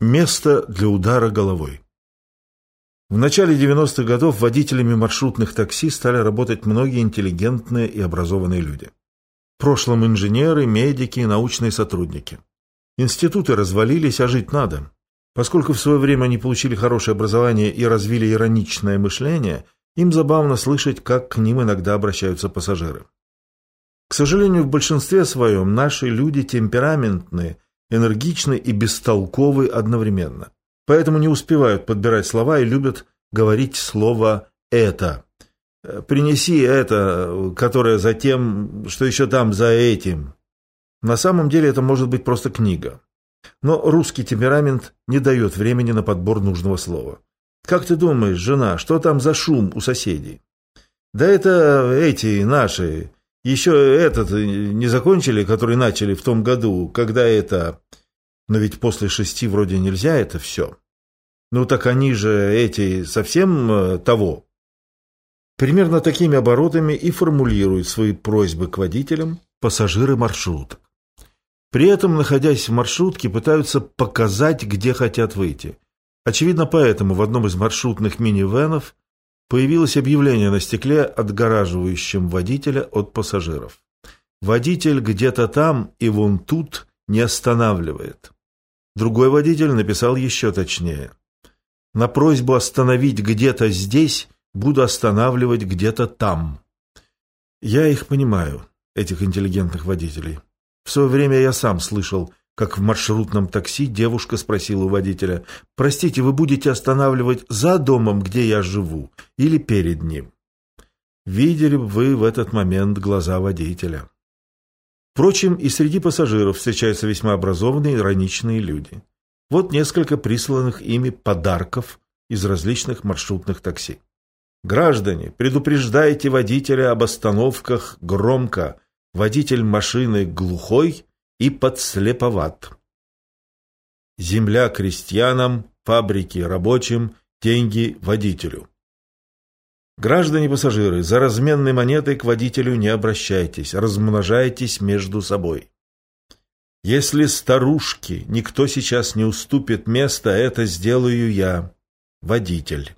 Место для удара головой. В начале 90-х годов водителями маршрутных такси стали работать многие интеллигентные и образованные люди. В прошлом инженеры, медики, научные сотрудники. Институты развалились, а жить надо. Поскольку в свое время они получили хорошее образование и развили ироничное мышление, им забавно слышать, как к ним иногда обращаются пассажиры. К сожалению, в большинстве своем наши люди темпераментные – энергичны и бестолковы одновременно. Поэтому не успевают подбирать слова и любят говорить слово «это». «Принеси это, которое за тем, что еще там за этим». На самом деле это может быть просто книга. Но русский темперамент не дает времени на подбор нужного слова. Как ты думаешь, жена, что там за шум у соседей? Да это эти наши, еще этот э, не закончили, который начали в том году, когда это... Но ведь после шести вроде нельзя это все. Ну так они же эти совсем э, того. Примерно такими оборотами и формулируют свои просьбы к водителям пассажиры маршруток. При этом, находясь в маршрутке, пытаются показать, где хотят выйти. Очевидно, поэтому в одном из маршрутных минивенов Появилось объявление на стекле, отгораживающем водителя от пассажиров. Водитель где-то там и вон тут не останавливает. Другой водитель написал еще точнее. На просьбу остановить где-то здесь буду останавливать где-то там. Я их понимаю, этих интеллигентных водителей. В свое время я сам слышал как в маршрутном такси девушка спросила у водителя, «Простите, вы будете останавливать за домом, где я живу, или перед ним?» Видели бы вы в этот момент глаза водителя. Впрочем, и среди пассажиров встречаются весьма образованные ироничные люди. Вот несколько присланных ими подарков из различных маршрутных такси. Граждане, предупреждайте водителя об остановках громко. Водитель машины глухой – и подслеповат. Земля крестьянам, фабрики рабочим, деньги водителю. Граждане-пассажиры, за разменной монетой к водителю не обращайтесь, размножайтесь между собой. Если старушке никто сейчас не уступит место, это сделаю я, водитель.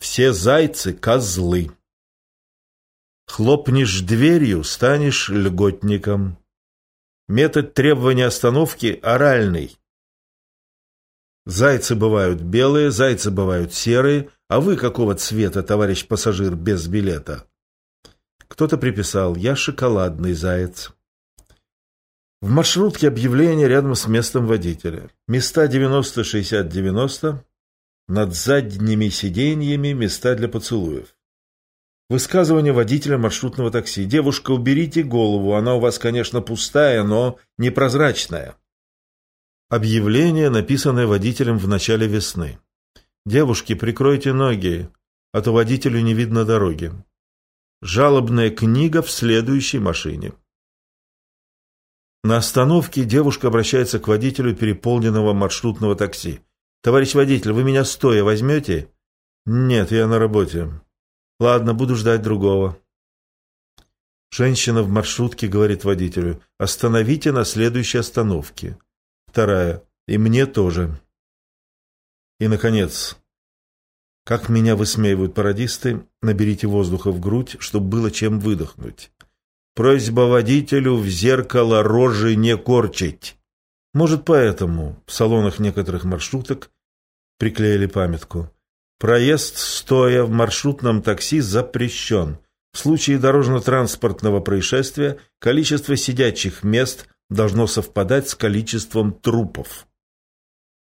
Все зайцы – козлы. Хлопнешь дверью – станешь льготником. Метод требования остановки оральный. Зайцы бывают белые, зайцы бывают серые, а вы какого цвета, товарищ пассажир, без билета? Кто-то приписал «Я шоколадный заяц». В маршрутке объявление рядом с местом водителя. Места 90-60-90, над задними сиденьями места для поцелуев. Высказывание водителя маршрутного такси. «Девушка, уберите голову, она у вас, конечно, пустая, но непрозрачная». Объявление, написанное водителем в начале весны. «Девушки, прикройте ноги, а то водителю не видно дороги». Жалобная книга в следующей машине. На остановке девушка обращается к водителю переполненного маршрутного такси. «Товарищ водитель, вы меня стоя возьмете?» «Нет, я на работе». Ладно, буду ждать другого. Женщина в маршрутке говорит водителю, остановите на следующей остановке. Вторая, и мне тоже. И, наконец, как меня высмеивают пародисты, наберите воздуха в грудь, чтобы было чем выдохнуть. Просьба водителю в зеркало рожи не корчить. Может, поэтому в салонах некоторых маршруток приклеили памятку. Проезд стоя в маршрутном такси запрещен. В случае дорожно-транспортного происшествия количество сидячих мест должно совпадать с количеством трупов.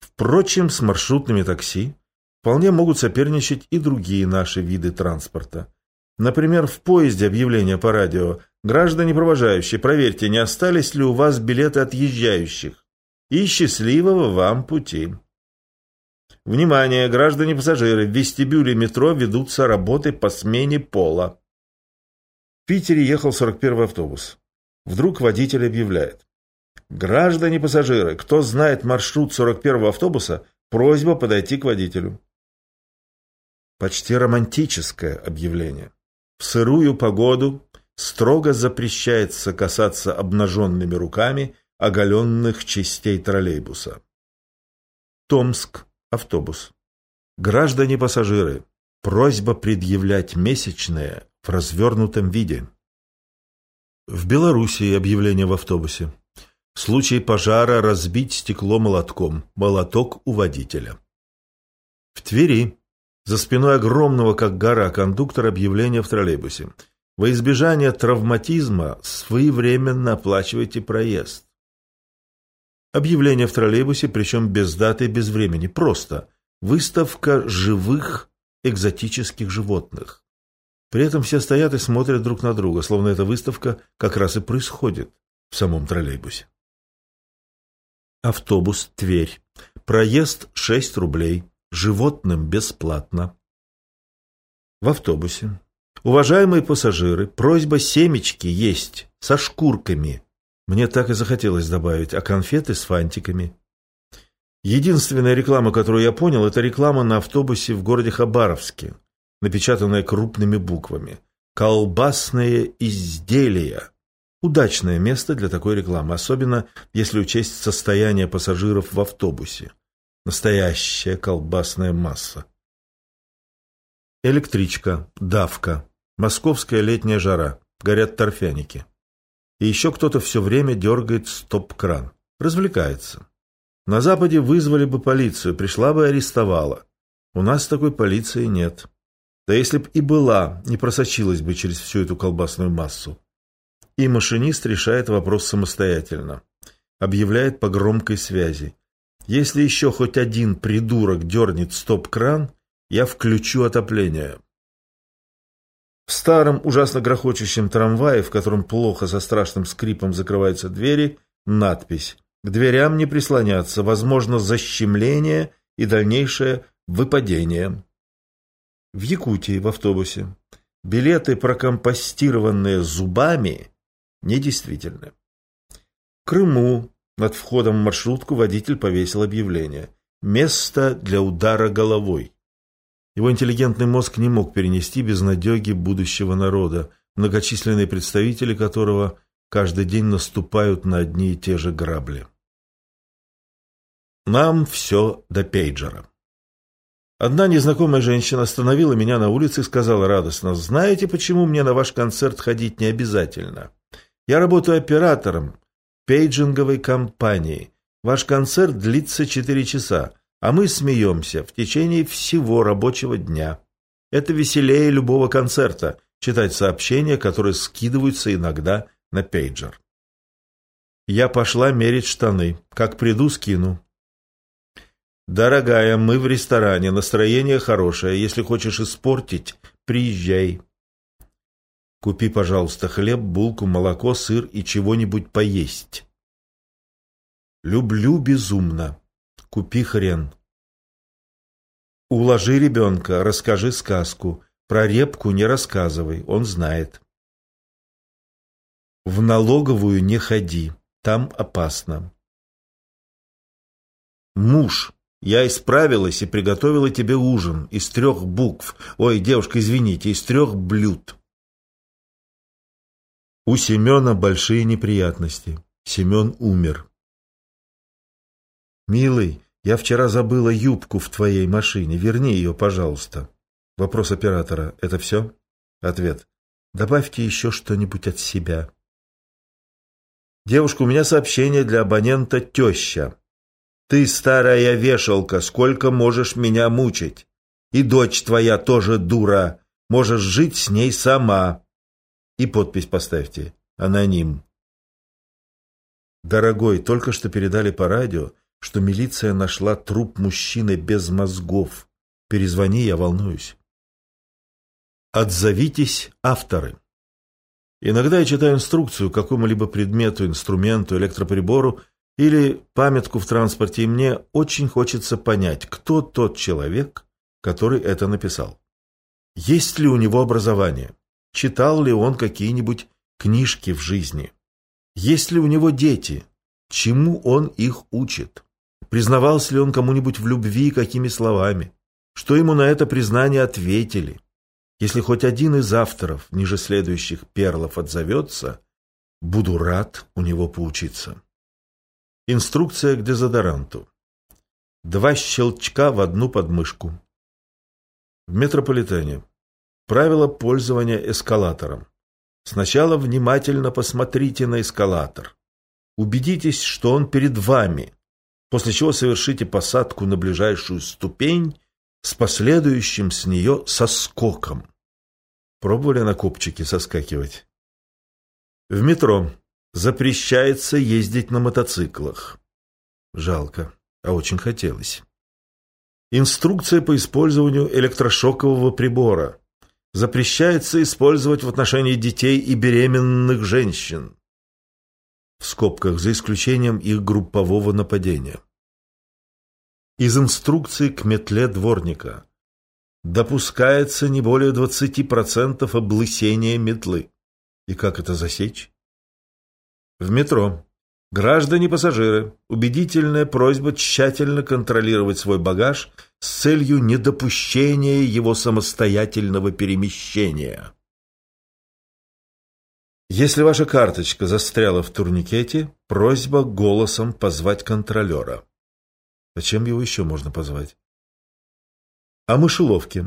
Впрочем, с маршрутными такси вполне могут соперничать и другие наши виды транспорта. Например, в поезде объявление по радио «Граждане провожающие, проверьте, не остались ли у вас билеты отъезжающих. И счастливого вам пути». Внимание, граждане-пассажиры, в вестибюле метро ведутся работы по смене пола. В Питере ехал 41-й автобус. Вдруг водитель объявляет. Граждане-пассажиры, кто знает маршрут 41-го автобуса, просьба подойти к водителю. Почти романтическое объявление. В сырую погоду строго запрещается касаться обнаженными руками оголенных частей троллейбуса. Томск. Автобус. Граждане-пассажиры. Просьба предъявлять месячные в развернутом виде. В Белоруссии объявление в автобусе. В случае пожара разбить стекло молотком. Молоток у водителя. В Твери. За спиной огромного, как гора, кондуктора объявление в троллейбусе. Во избежание травматизма своевременно оплачивайте проезд. Объявление в троллейбусе, причем без даты и без времени. Просто выставка живых экзотических животных. При этом все стоят и смотрят друг на друга, словно эта выставка как раз и происходит в самом троллейбусе. Автобус Тверь. Проезд 6 рублей. Животным бесплатно. В автобусе. Уважаемые пассажиры, просьба семечки есть со шкурками. Мне так и захотелось добавить, а конфеты с фантиками. Единственная реклама, которую я понял, это реклама на автобусе в городе Хабаровске, напечатанная крупными буквами. «Колбасные изделия». Удачное место для такой рекламы, особенно если учесть состояние пассажиров в автобусе. Настоящая колбасная масса. Электричка, давка, московская летняя жара, горят торфяники. И еще кто-то все время дергает стоп-кран. Развлекается. На Западе вызвали бы полицию, пришла бы и арестовала. У нас такой полиции нет. Да если б и была, не просочилась бы через всю эту колбасную массу. И машинист решает вопрос самостоятельно. Объявляет по громкой связи. Если еще хоть один придурок дернет стоп-кран, я включу отопление. В старом, ужасно грохочущем трамвае, в котором плохо со страшным скрипом закрываются двери, надпись к дверям не прислоняться, возможно защемление и дальнейшее выпадение. В Якутии в автобусе билеты, прокомпостированные зубами, недействительны. В Крыму над входом в маршрутку водитель повесил объявление «Место для удара головой». Его интеллигентный мозг не мог перенести безнадеги будущего народа, многочисленные представители которого каждый день наступают на одни и те же грабли. Нам все до пейджера. Одна незнакомая женщина остановила меня на улице и сказала радостно, «Знаете, почему мне на ваш концерт ходить не обязательно? Я работаю оператором пейджинговой компании. Ваш концерт длится четыре часа, а мы смеемся в течение всего рабочего дня. Это веселее любого концерта, читать сообщения, которые скидываются иногда на пейджер». Я пошла мерить штаны. Как приду, скину. «Дорогая, мы в ресторане, настроение хорошее. Если хочешь испортить, приезжай». «Купи, пожалуйста, хлеб, булку, молоко, сыр и чего-нибудь поесть». «Люблю безумно. Купи хрен». «Уложи ребенка, расскажи сказку. Про репку не рассказывай, он знает». «В налоговую не ходи, там опасно». «Муж, я исправилась и приготовила тебе ужин из трех букв. Ой, девушка, извините, из трех блюд. У Семена большие неприятности. Семен умер. Милый, я вчера забыла юбку в твоей машине. Верни ее, пожалуйста. Вопрос оператора. Это все? Ответ. Добавьте еще что-нибудь от себя. Девушка, у меня сообщение для абонента «Теща». Ты, старая вешалка, сколько можешь меня мучить? И дочь твоя тоже дура. Можешь жить с ней сама. И подпись поставьте. Аноним. Дорогой, только что передали по радио, что милиция нашла труп мужчины без мозгов. Перезвони, я волнуюсь. Отзовитесь, авторы. Иногда я читаю инструкцию какому-либо предмету, инструменту, электроприбору или памятку в транспорте, и мне очень хочется понять, кто тот человек, который это написал. Есть ли у него образование? Читал ли он какие-нибудь книжки в жизни? Есть ли у него дети? Чему он их учит? Признавался ли он кому-нибудь в любви какими словами? Что ему на это признание ответили? Если хоть один из авторов ниже следующих перлов отзовется, буду рад у него поучиться. Инструкция к дезодоранту. Два щелчка в одну подмышку. В метрополитене. Правило пользования эскалатором. Сначала внимательно посмотрите на эскалатор. Убедитесь, что он перед вами, после чего совершите посадку на ближайшую ступень с последующим с нее соскоком. Пробовали на копчике соскакивать? В метро запрещается ездить на мотоциклах. Жалко, а очень хотелось. Инструкция по использованию электрошокового прибора. Запрещается использовать в отношении детей и беременных женщин. В скобках, за исключением их группового нападения. Из инструкции к метле дворника. Допускается не более 20% облысения метлы. И как это засечь? В метро. Граждане-пассажиры, убедительная просьба тщательно контролировать свой багаж с целью недопущения его самостоятельного перемещения. Если ваша карточка застряла в турникете, просьба голосом позвать контролера. Зачем его еще можно позвать? О мышеловке.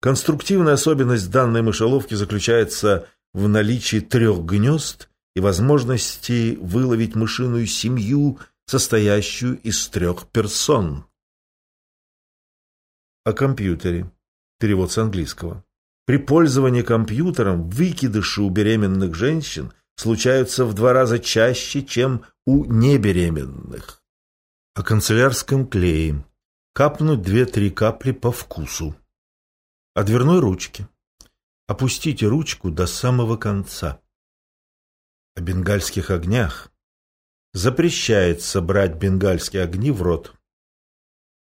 Конструктивная особенность данной мышеловки заключается в наличии трех гнезд и возможности выловить мышиную семью, состоящую из трех персон. О компьютере. Перевод с английского. При пользовании компьютером выкидыши у беременных женщин случаются в два раза чаще, чем у небеременных. О канцелярском клее. Капнуть две-три капли по вкусу. О дверной ручке. Опустите ручку до самого конца. О бенгальских огнях. Запрещается брать бенгальские огни в рот.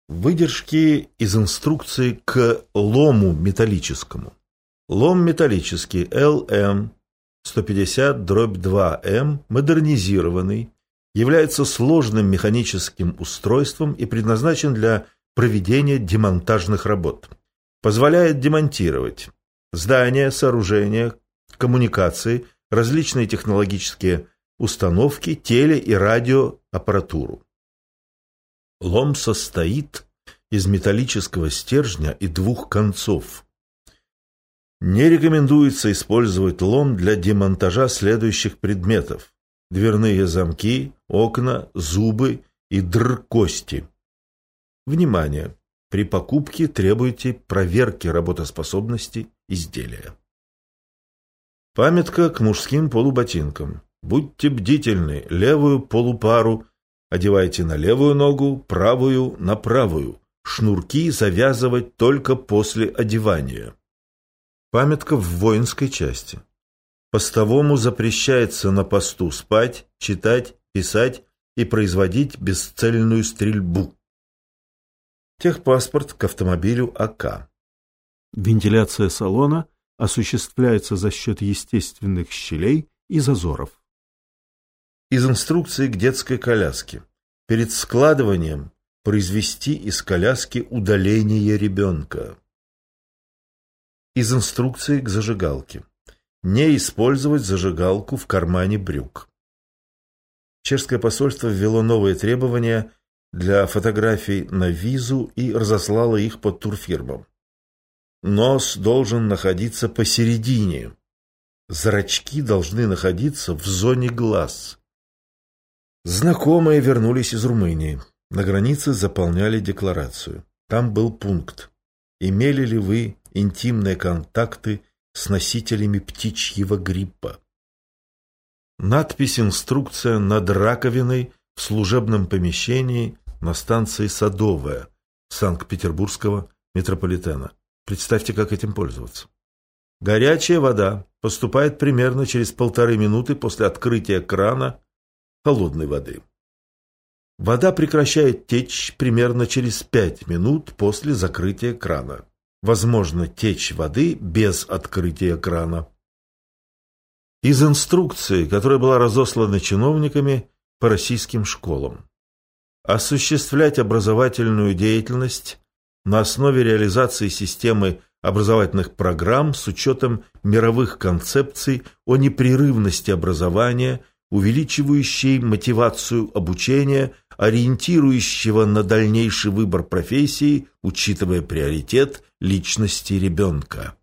Выдержки из инструкции к лому металлическому. Лом металлический ЛМ 150 дробь 2М модернизированный является сложным механическим устройством и предназначен для проведения демонтажных работ. Позволяет демонтировать здания, сооружения, коммуникации, различные технологические установки, теле- и радиоаппаратуру. Лом состоит из металлического стержня и двух концов. Не рекомендуется использовать лом для демонтажа следующих предметов. Дверные замки, окна, зубы и др-кости. Внимание! При покупке требуйте проверки работоспособности изделия. Памятка к мужским полуботинкам. Будьте бдительны, левую полупару одевайте на левую ногу, правую на правую. Шнурки завязывать только после одевания. Памятка в воинской части. Постовому запрещается на посту спать, читать, писать и производить бесцельную стрельбу. Техпаспорт к автомобилю АК. Вентиляция салона осуществляется за счет естественных щелей и зазоров. Из инструкции к детской коляске. Перед складыванием произвести из коляски удаление ребенка. Из инструкции к зажигалке. Не использовать зажигалку в кармане брюк. Чешское посольство ввело новые требования для фотографий на визу и разослала их по турфирмам. Нос должен находиться посередине. Зрачки должны находиться в зоне глаз. Знакомые вернулись из Румынии. На границе заполняли декларацию. Там был пункт. Имели ли вы интимные контакты с носителями птичьего гриппа? Надпись «Инструкция над раковиной» в служебном помещении на станции Садовая Санкт-Петербургского метрополитена. Представьте, как этим пользоваться. Горячая вода поступает примерно через полторы минуты после открытия крана холодной воды. Вода прекращает течь примерно через пять минут после закрытия крана. Возможно течь воды без открытия крана. Из инструкции, которая была разослана чиновниками по российским школам. Осуществлять образовательную деятельность на основе реализации системы образовательных программ с учетом мировых концепций о непрерывности образования, увеличивающей мотивацию обучения, ориентирующего на дальнейший выбор профессии, учитывая приоритет личности ребенка.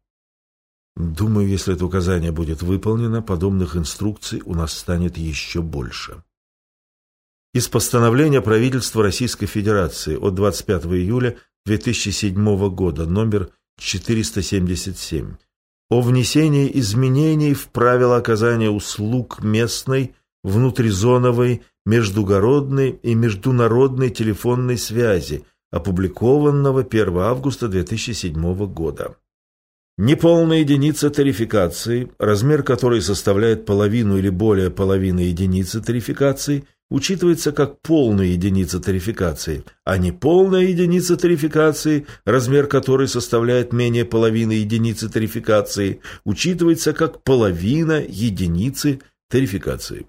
Думаю, если это указание будет выполнено, подобных инструкций у нас станет еще больше. Из постановления правительства Российской Федерации от 25 июля 2007 года, номер 477, о внесении изменений в правила оказания услуг местной, внутризоновой, междугородной и международной телефонной связи, опубликованного 1 августа 2007 года. Неполная единица тарификации, размер которой составляет половину или более половины единицы тарификации, учитывается как полная единица тарификации, а неполная единица тарификации, размер которой составляет менее половины единицы тарификации, учитывается как половина единицы тарификации.